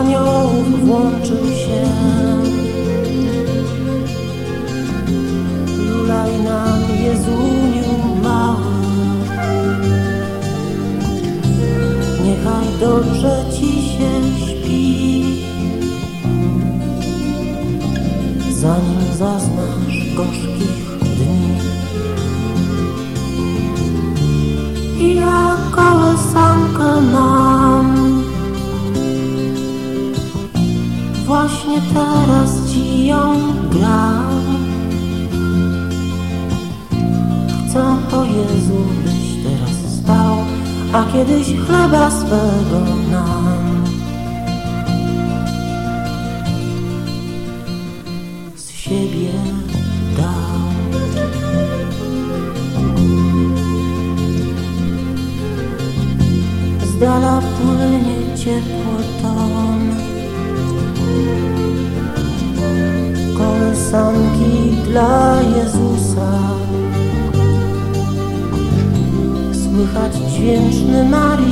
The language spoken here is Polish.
aniołów włączył się. Lulaj nam Jezuniu mały Niechaj dobrze ci się śpi. Zanim zaznasz gorzkich teraz ci ją gram Chcę o Jezu byś teraz stał A kiedyś chleba swego nam Z siebie dał Z dala płynie ciepły ton dla Jezusa. Słychać dźwięczny Marii